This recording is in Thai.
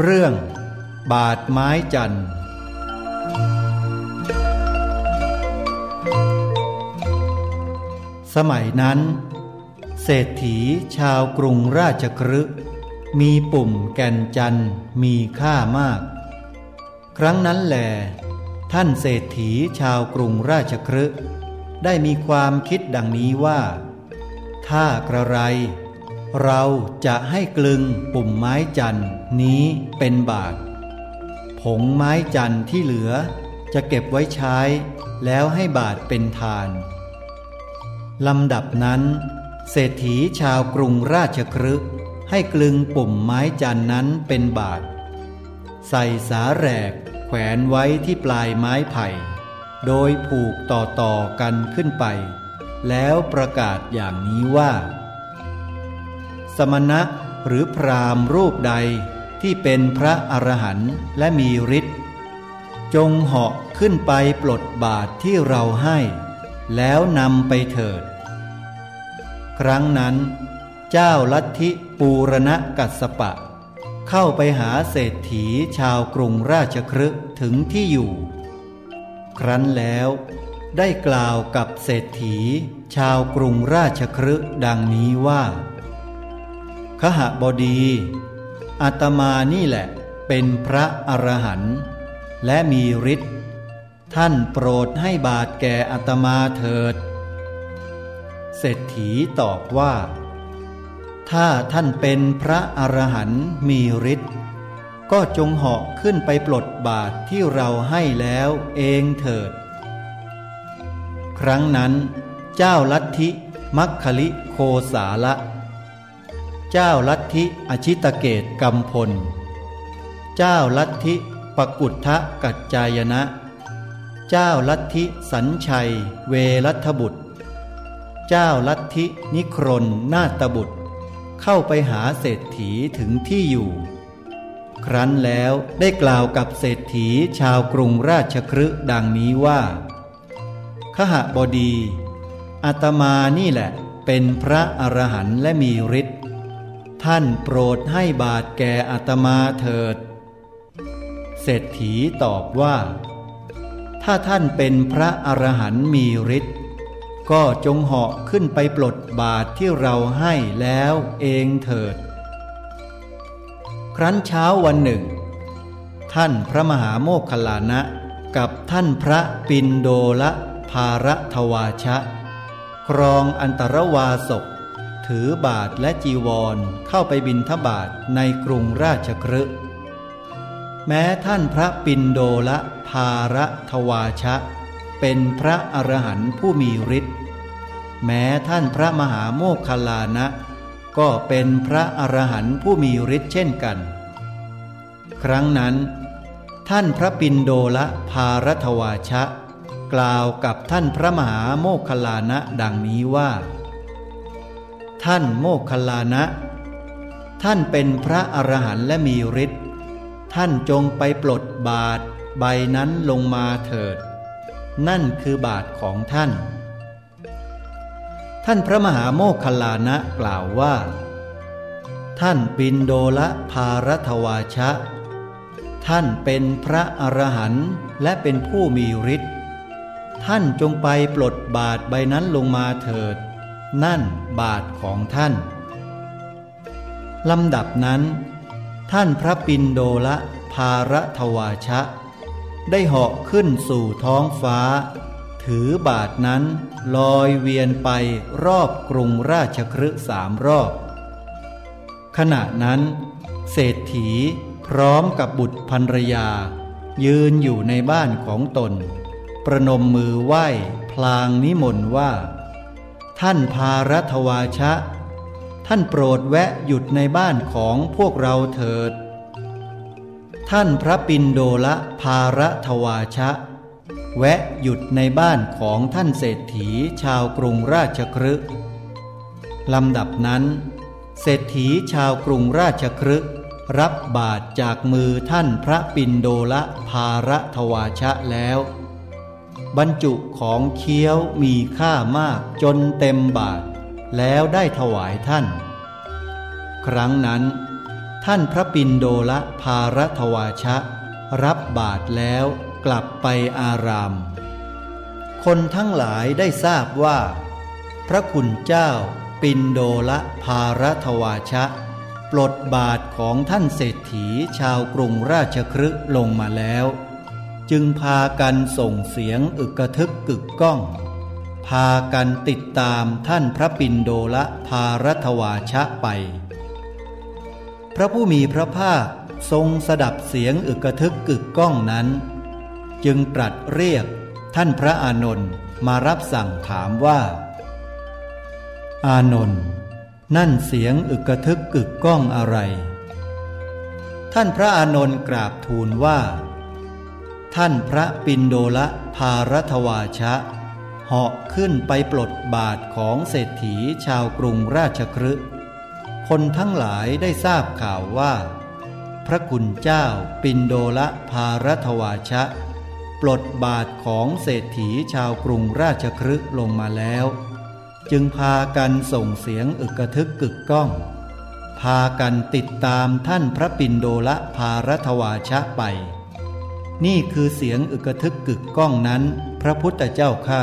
เรื่อง บาดไม้จันทร์ สมัยนั้น เศรษฐีชาวกรุงราชครึมีปุ่มแก่นจันทร์มีค่ามาก ครั้งนั้นแหลท่านเศรษฐีชาวกรุงราชครึได้มีความคิดดังนี้ว่า ถ้ากระไร เราจะให้กลึงปุ่มไม้จันนี้เป็นบาท ผงไม้จันที่เหลือ จะเก็บไว้ใช้ แล้วให้บาทเป็นทานลำดับนั้น เศรษฐีชาวกรุงราชครึกให้กลึงปุ่มไม้จันนั้นเป็นบาท ใส่สาแรกแขวนไว้ที่ปลายไม้ไผ่ โดยผูกต่อต่อกันขึ้นไป แล้วประกาศอย่างนี้ว่า สมณะหรือพรามรูปใดที่เป็นพระอรหันต์และมีฤทธิ์จงเหาะขึ้นไปปลดบาทที่เราให้ แล้วนำไปเถิด ครั้งนั้น เจ้าลัทธิปูรณกัสปะ เข้าไปหาเศรษฐีชาวกรุงราชครึถึงที่อยู่ ครั้นแล้วได้กล่าวกับเศรษฐีชาวกรุงราชครึดังนี้ว่า ขหบดี อาตมานี่แหละเป็นพระอรหันต์และมีฤทธิ์ท่านโปรดให้บาทแก่อาตมาเถิด เศรษฐีตอบว่า ถ้าท่านเป็นพระอรหันต์มีฤทธิ์ก็จงเหาะขึ้นไปปลดบาทที่เราให้แล้วเองเถิด ครั้งนั้น เจ้าลัทธิมัคคลิโคสาละ เจ้าลัทธิอชิตเกตกำพล เจ้าลัทธิปกุฏทะกัจจายนะ เจ้าลัทธิสัญชัย เวรัตบุตร เจ้าลัทธินิครนนาตบุตร เข้าไปหาเศรษฐีถึงที่อยู่ ครั้นแล้วได้กล่าวกับเศรษฐีชาวกรุงราชครึดังนี้ว่า ขหบดีอาตมานี่แหละเป็นพระอรหันต์และมีฤทธิ์ ท่านโปรดให้บาทแก่อาตมาเถิด เศรษฐีตอบว่า ถ้าท่านเป็นพระอรหันต์มีฤทธิ์ก็จงเหาะขึ้นไปปลดบาทที่เราให้แล้วเองเถิด ครั้นเช้าวันหนึ่ง ท่านพระมหาโมคคลานะกับท่านพระปินโดละภารทวาชะ ครองอันตรวาสก ถือบาทและจีวรเข้าไปบินทบาทในกรุงราชครึแม้ท่านพระปินโดละภารทวาชะ เป็นพระอรหันต์ผู้มีฤทธิ์แม้ท่านพระมหาโมคคลานะ ก็เป็นพระอรหันต์ผู้มีฤทธิ์เช่นกัน ครั้งนั้น ท่านพระปินโดละภารทวาชะ กล่าวกับท่านพระมหาโมคคลานะดังนี้ว่า ท่านโมคคลานะ ท่านเป็นพระอรหันต์และมีฤทธิ์ ท่านจงไปปลดบาทใบนั้นลงมาเถิด นั่นคือบาทของท่าน ท่านพระมหาโมคคลานะกล่าวว่า ท่านปินโดละภารทวาชะ ท่านเป็นพระอรหันต์และเป็นผู้มีฤทธิ์ ท่านจงไปปลดบาทใบนั้นลงมาเถิด นั่นบาทของท่าน ลำดับนั้น ท่านพระปินโดละภารทวาชะ ได้เหาะขึ้นสู่ท้องฟ้า ถือบาทนั้นลอยเวียนไปรอบกรุงราชครึสามรอบ ขณะนั้น เศรษฐีพร้อมกับบุตรภรรยา ยืนอยู่ในบ้านของตน ประนมมือไหว้พลางนิมนต์ว่า ท่านพารัตวาชะ ท่านโปรดแวะหยุดในบ้านของพวกเราเถิด ท่านพระปินโดละภารัตวาชะ แวะหยุดในบ้านของท่านเศรษฐีชาวกรุงราชครึลำดับนั้น เศรษฐีชาวกรุงราชครึรับบาทจากมือท่านพระปินโดละภารทวาชะแล้ว บรรจุของเคี้ยวมีค่ามากจนเต็มบาท แล้วได้ถวายท่าน ครั้งนั้น ท่านพระปินโดละภารทวาชะ รับบาทแล้วกลับไปอาราม คนทั้งหลายได้ทราบว่า พระคุณเจ้าปินโดละภารทวาชะ ปลดบาทของท่านเศรษฐีชาวกรุงราชครึลงมาแล้ว จึงพากันส่งเสียงอึกกระทึกกึกก้อง พากันติดตามท่านพระปินโดละภารทวาชะไป พระผู้มีพระภาคทรงสดับเสียงอึกกระทึกกึกก้องนั้น จึงตรัสเรียกท่านพระอานนท์มารับสั่งถามว่า อานนท์นั่นเสียงอึกกระทึกกึกก้องอะไร ท่านพระอานนท์กราบทูลว่า ท่านพระปินโดละภารทวาชะ เหาะขึ้นไปปลดบาทของเศรษฐีชาวกรุงราชครึคนทั้งหลายได้ทราบข่าวว่า พระคุณเจ้าปินโดละภารทวาชะ ปลดบาทของเศรษฐีชาวกรุงราชครึลงมาแล้ว จึงพากันส่งเสียงอึกทึกกึกก้อง พากันติดตามท่านพระปินโดละภารทวาชะไป นี่คือเสียงอึกทึกกึกก้องนั้น พระพุทธเจ้าข้า